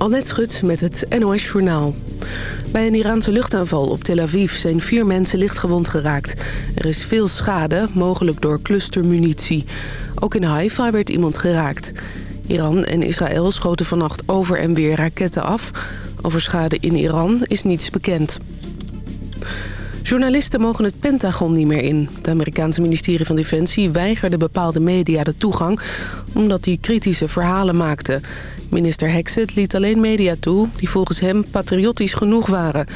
Annette Schut met het NOS Journaal. Bij een Iraanse luchtaanval op Tel Aviv zijn vier mensen lichtgewond geraakt. Er is veel schade, mogelijk door clustermunitie. Ook in Haifa werd iemand geraakt. Iran en Israël schoten vannacht over en weer raketten af. Over schade in Iran is niets bekend. Journalisten mogen het Pentagon niet meer in. Het Amerikaanse ministerie van Defensie weigerde bepaalde media de toegang... omdat die kritische verhalen maakten. Minister Hexet liet alleen media toe die volgens hem patriotisch genoeg waren.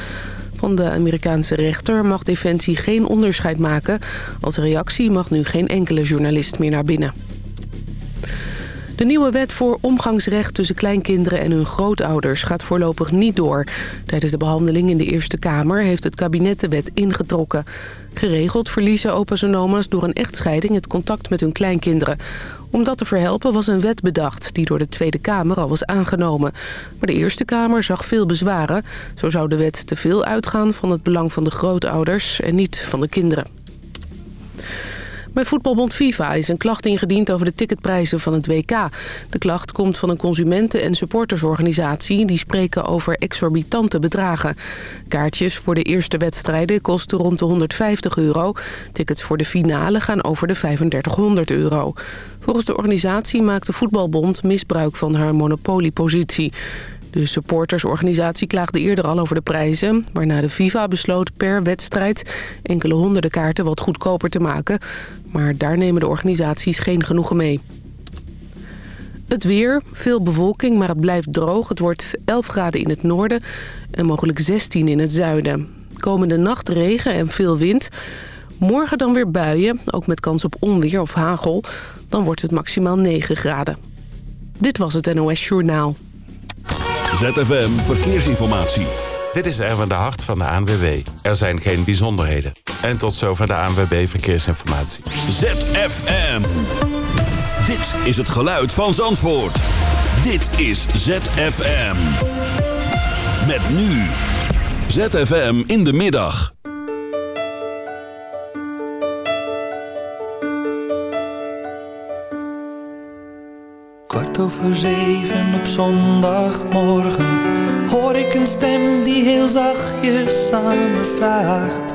Van de Amerikaanse rechter mag Defensie geen onderscheid maken. Als reactie mag nu geen enkele journalist meer naar binnen. De nieuwe wet voor omgangsrecht tussen kleinkinderen en hun grootouders gaat voorlopig niet door. Tijdens de behandeling in de Eerste Kamer heeft het kabinet de wet ingetrokken. Geregeld verliezen opa's en door een echtscheiding het contact met hun kleinkinderen. Om dat te verhelpen was een wet bedacht die door de Tweede Kamer al was aangenomen. Maar de Eerste Kamer zag veel bezwaren. Zo zou de wet te veel uitgaan van het belang van de grootouders en niet van de kinderen. Bij voetbalbond FIFA is een klacht ingediend over de ticketprijzen van het WK. De klacht komt van een consumenten- en supportersorganisatie... die spreken over exorbitante bedragen. Kaartjes voor de eerste wedstrijden kosten rond de 150 euro. Tickets voor de finale gaan over de 3500 euro. Volgens de organisatie maakt de voetbalbond misbruik van haar monopoliepositie. De supportersorganisatie klaagde eerder al over de prijzen... waarna de FIFA besloot per wedstrijd enkele honderden kaarten wat goedkoper te maken. Maar daar nemen de organisaties geen genoegen mee. Het weer, veel bewolking, maar het blijft droog. Het wordt 11 graden in het noorden en mogelijk 16 in het zuiden. Komende nacht regen en veel wind. Morgen dan weer buien, ook met kans op onweer of hagel. Dan wordt het maximaal 9 graden. Dit was het NOS Journaal. ZFM Verkeersinformatie. Dit is Erwin de Hart van de ANWB. Er zijn geen bijzonderheden. En tot zover de ANWB Verkeersinformatie. ZFM. Dit is het geluid van Zandvoort. Dit is ZFM. Met nu. ZFM in de middag. Kwart over zeven op zondagmorgen Hoor ik een stem die heel zachtjes aan me vraagt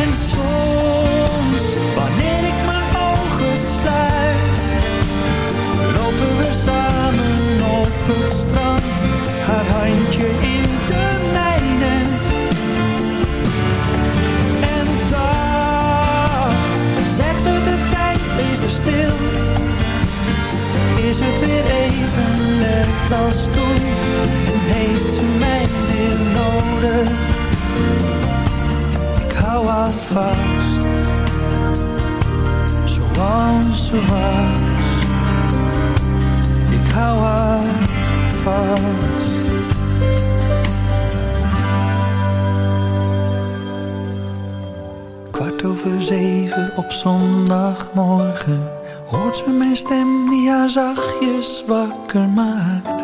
en soms, wanneer ik mijn ogen sluit, lopen we samen op het strand, haar handje in de mijne. En daar zet ze de tijd even stil, is het weer even net als toen. Heeft ze mij weer nodig. Ik hou haar vast, zoals ze was. Ik hou haar vast. Kwart over zeven op zondagmorgen Hoort ze mijn stem die haar zachtjes wakker maakt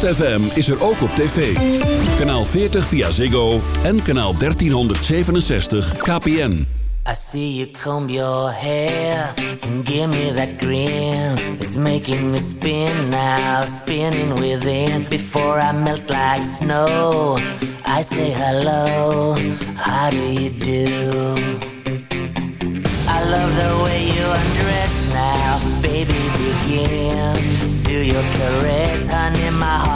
ZFM is er ook op tv. Kanaal 40 via Ziggo en kanaal 1367 KPN. I see you comb your hair and give me that grin. It's making me spin now, spinning within. Before I melt like snow, I say hello, how do you do? I love the way you undress now, baby, begin do your my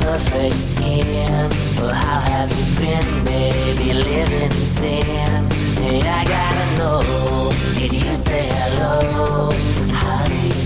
perfect skin. Well, how have you been, baby? Living in sin. I gotta know. Did you say hello? How do you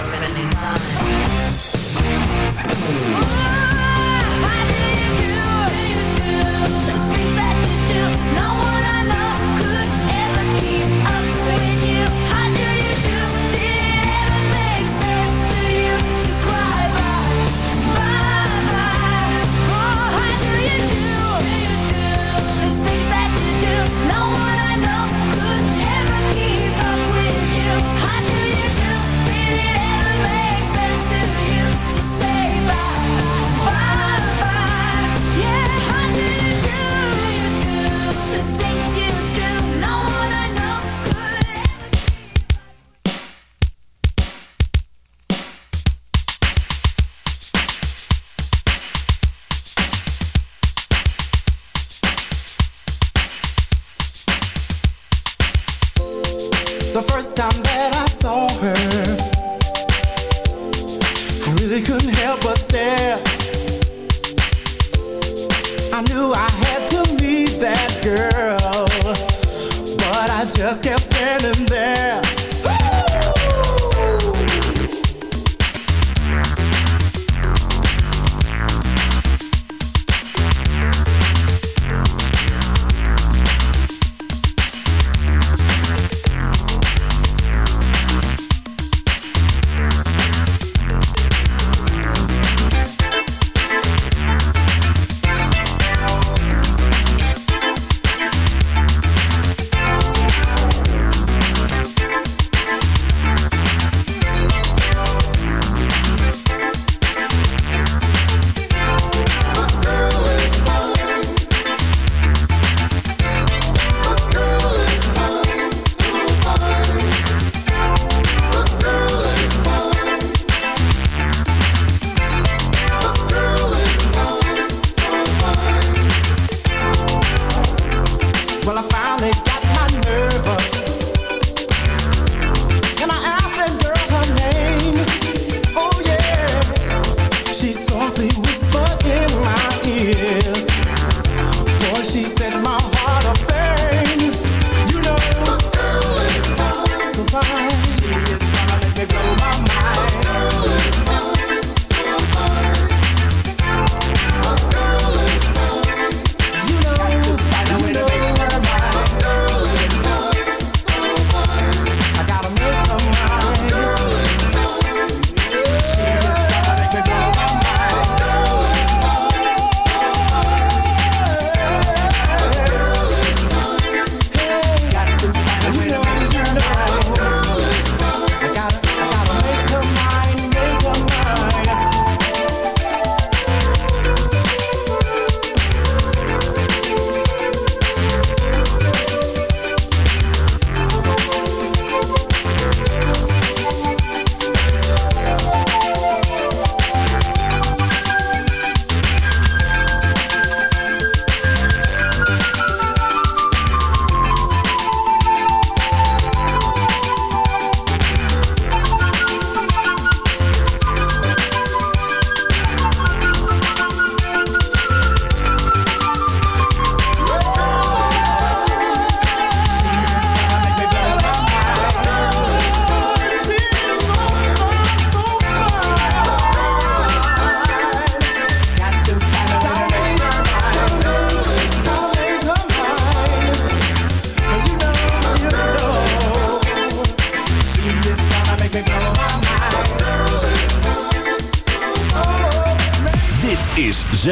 stare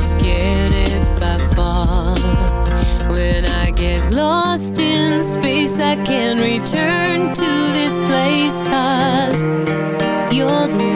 Scared lost in space I can return to this place Cause you're the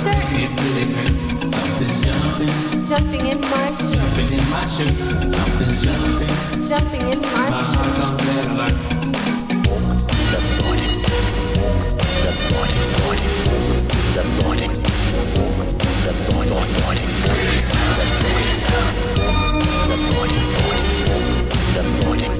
shirt. It really hurts. Something's jumping. Jumping in my shirt. Jumping in my shirt. Something's jumping. Jumping in my, my shirt. My heart's on red alert. Walk the body. Walk the body. Body. Walk the body. Walk the body. Body. Body. Walk the body. Walk the body. Walk the body.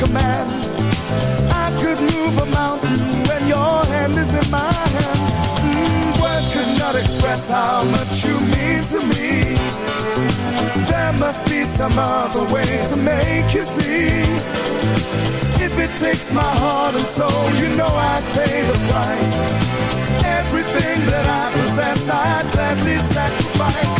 my command. I could move a mountain when your hand is in my hand. Mm, words could not express how much you mean to me. There must be some other way to make you see. If it takes my heart and soul, you know I'd pay the price. Everything that I possess, I'd gladly sacrifice.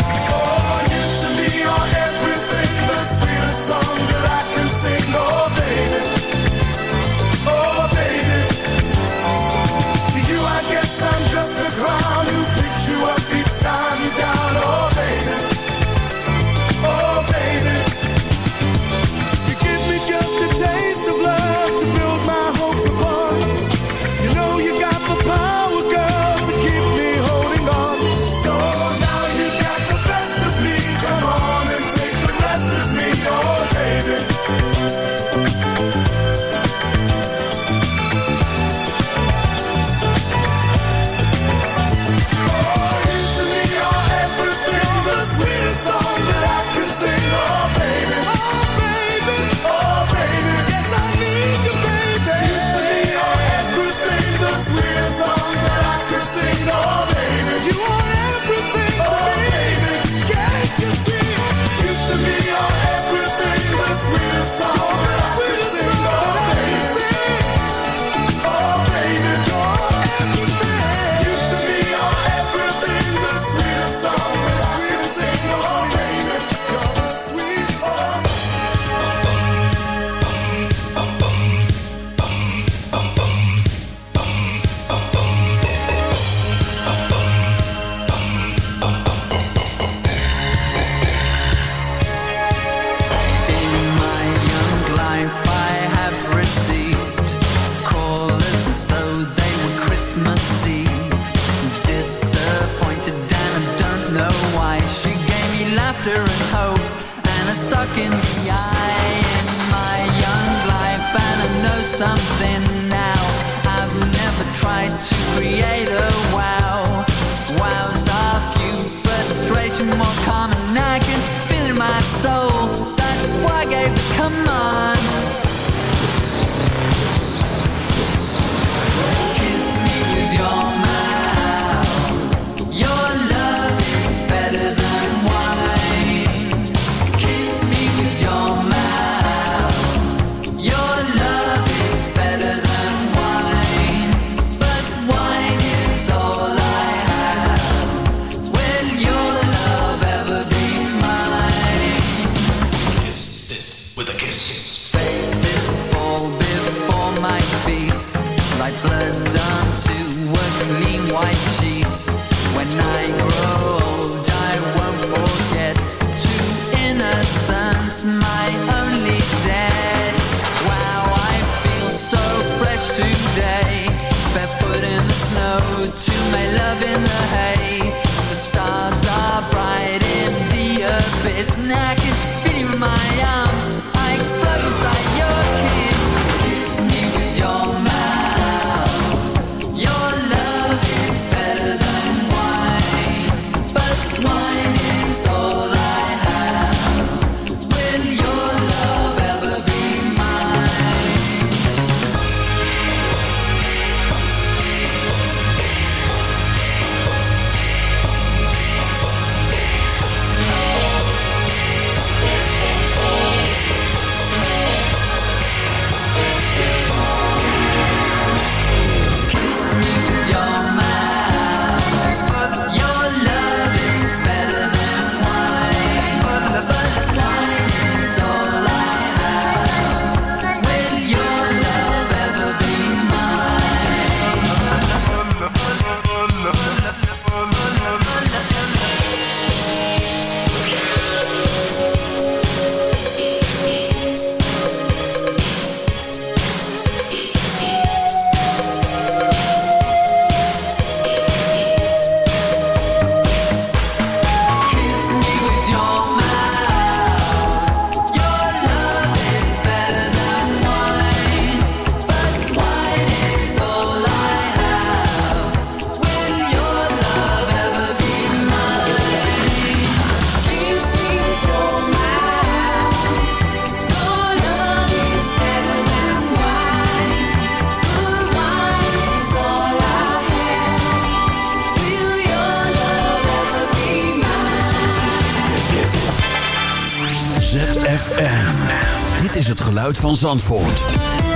Zandvoort.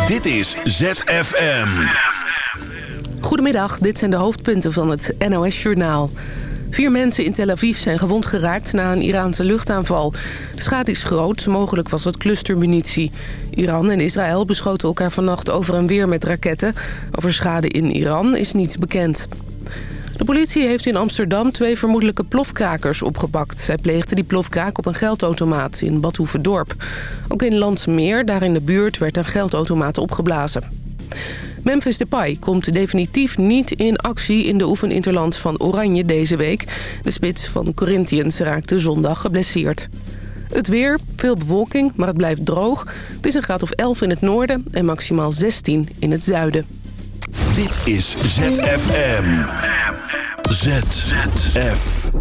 Dit is ZFM. Goedemiddag, dit zijn de hoofdpunten van het NOS-journaal. Vier mensen in Tel Aviv zijn gewond geraakt na een Iraanse luchtaanval. De schade is groot, mogelijk was het clustermunitie. Iran en Israël beschoten elkaar vannacht over en weer met raketten. Over schade in Iran is niets bekend. De politie heeft in Amsterdam twee vermoedelijke plofkrakers opgepakt. Zij pleegden die plofkraak op een geldautomaat in Badhoevedorp. Ook in Landsmeer, daar in de buurt, werd een geldautomaat opgeblazen. Memphis Depay komt definitief niet in actie in de oefeninterland van Oranje deze week. De spits van Corinthians raakte zondag geblesseerd. Het weer, veel bewolking, maar het blijft droog. Het is een graad of 11 in het noorden en maximaal 16 in het zuiden. Dit is ZFM. ZFM.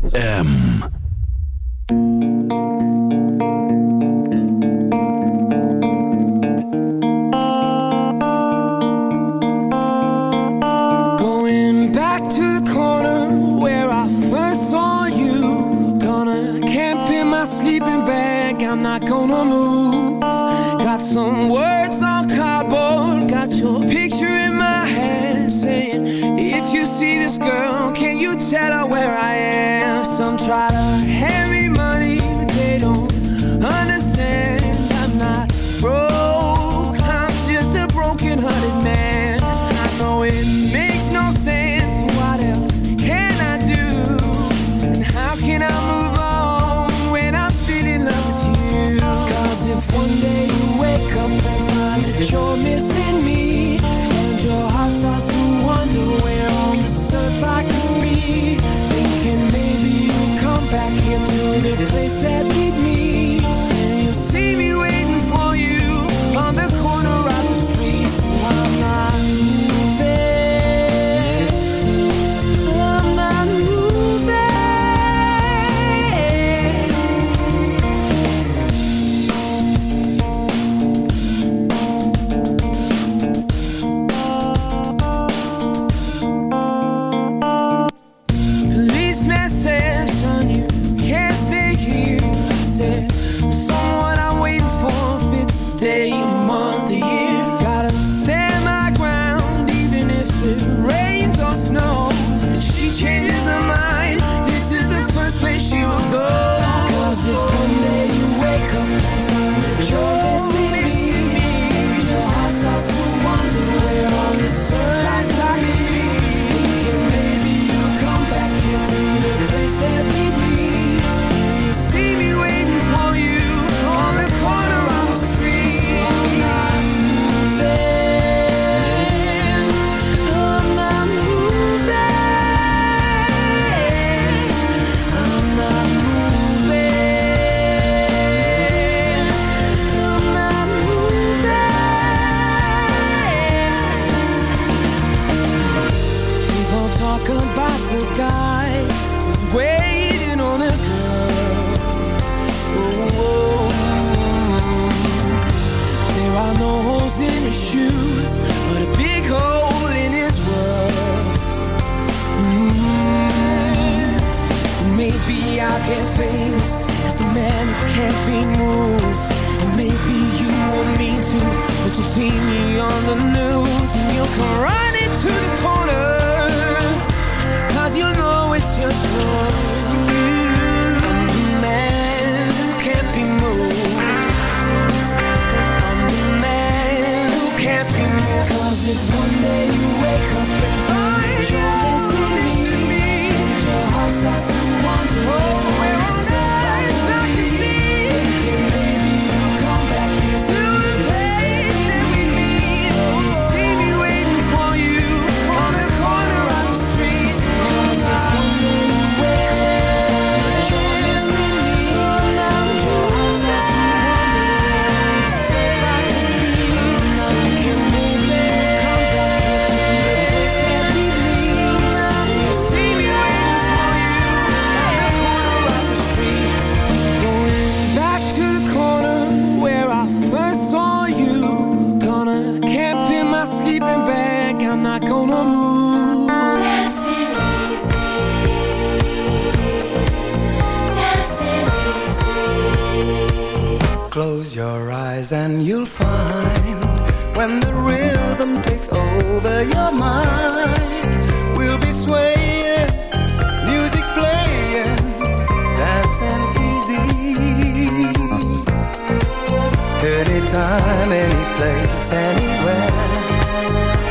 anywhere.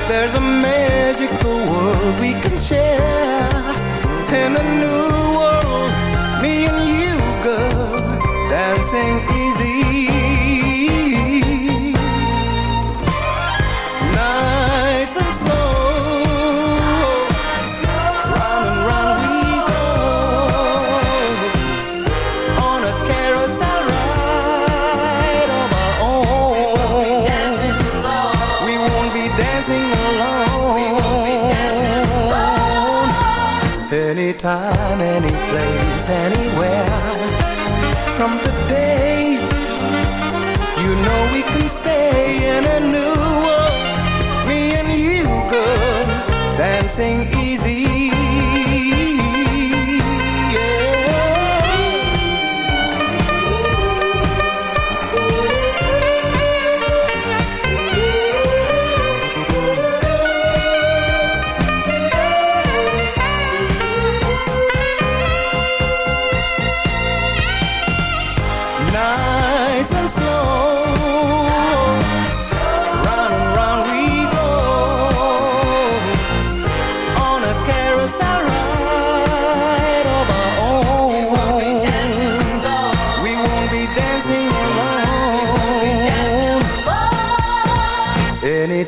There's a magical world we can any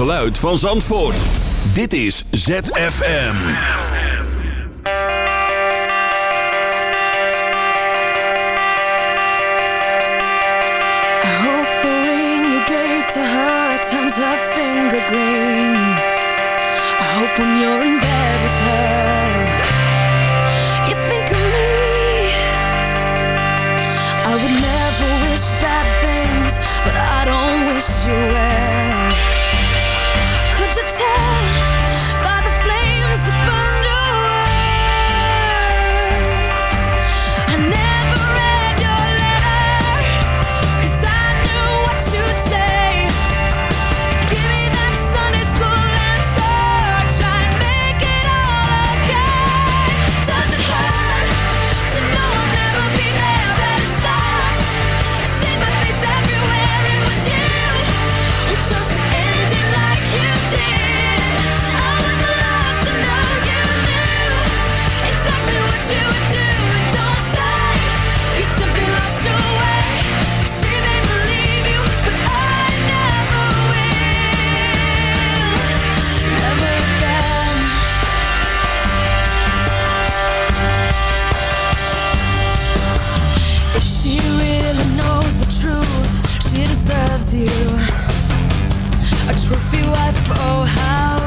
geluid van Zandvoort. Dit is ZFM. I hope the ring you gave to her turns her finger green. I hope when you're in bed with her, you think of me. I would never wish bad things, but I don't wish you well. Trophy wife, oh how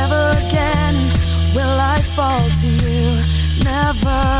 never again will I fall to you. Never.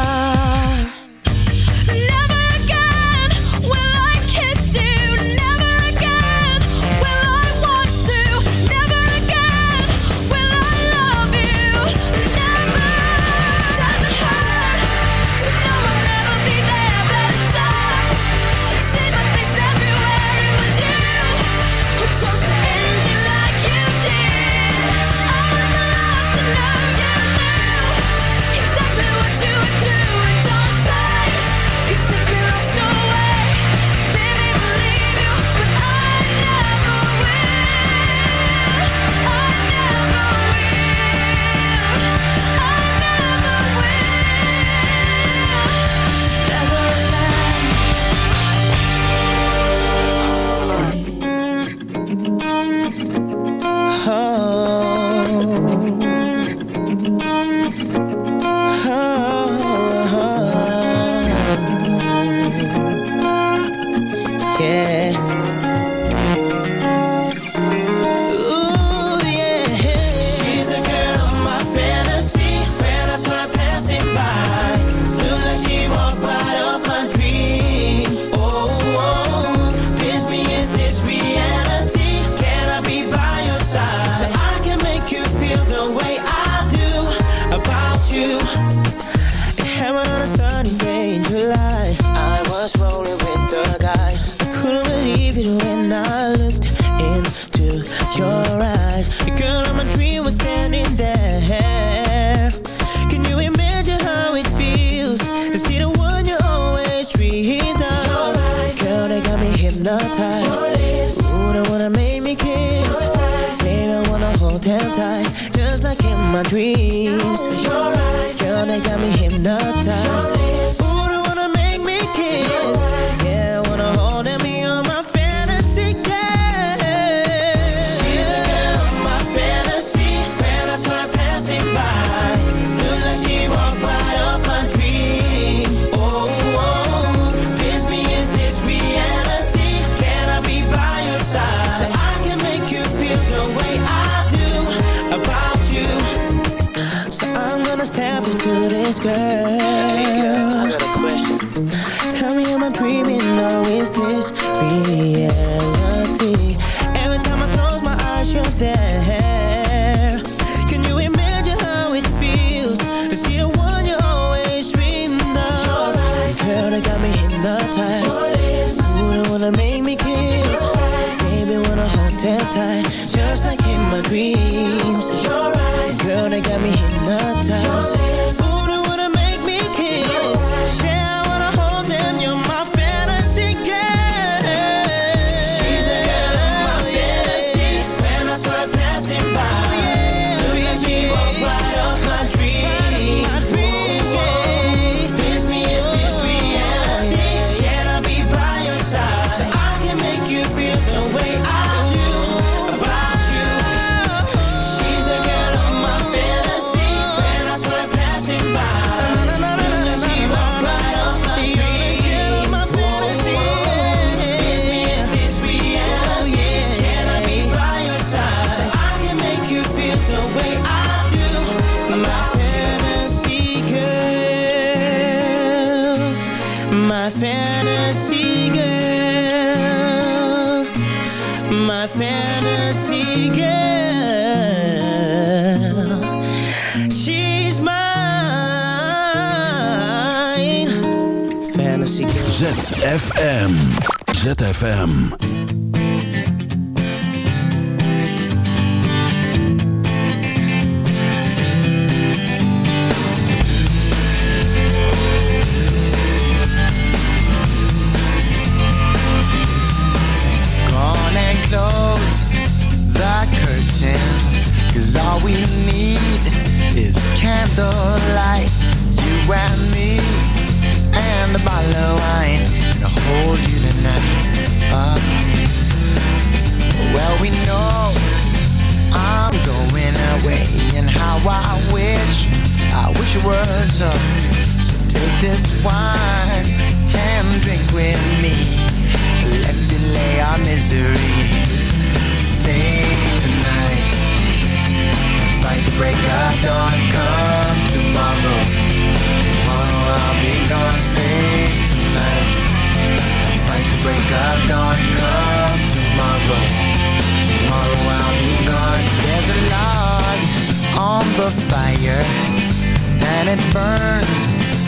ZFM. ZFM. Cause all we need is candlelight Hold you tonight uh, Well we know I'm going away And how I wish, I wish it were so So take this wine and drink with me Let's delay our misery. Say tonight, fight the break of dawn. Come tomorrow, tomorrow I'll be gone. Say break of dawn. Come tomorrow, tomorrow I'll be gone. There's a log on the fire, and it burns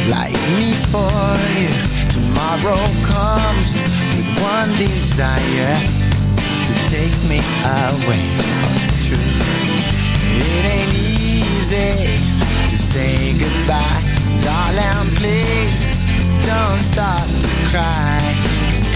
like me for you. Tomorrow comes with one desire to take me away. Oh, it's true. It ain't easy to say goodbye, darling. Please don't start to cry.